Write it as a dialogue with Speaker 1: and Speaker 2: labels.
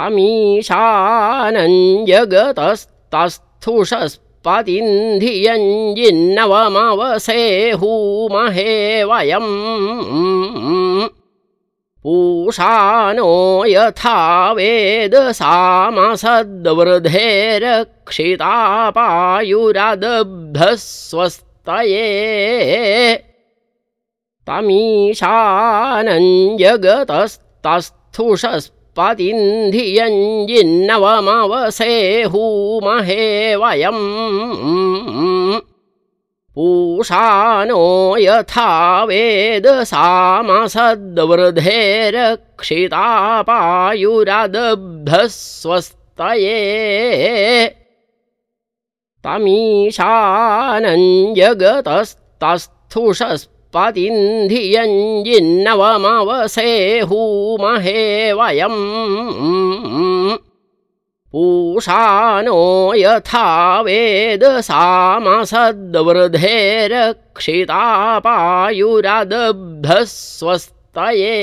Speaker 1: तमीशानञ्जगतस्तस्थुषस्पतिन्धियञ्जिन्नवमवसे हूमहे वयम्। पूषानो यथा वेदसामसद्वृधे स्वस्तये तमीशानञ्जगतस्तस्थुषस्पतिन्धियञ्जिन्नवमवसे हूमहे वयम्। पूषानो यथा वेदसामसद्वृधे रक्षितापायुरादब्धः स्वस्तये तमीशानञ्जगतस्तस्थुषस्पतिन्धियञ्जिन्नवमवसे हूमहे वयम् पूषानो यथा वेदसामसद्वृधे रक्षितापायुरादब्धः स्वस्तये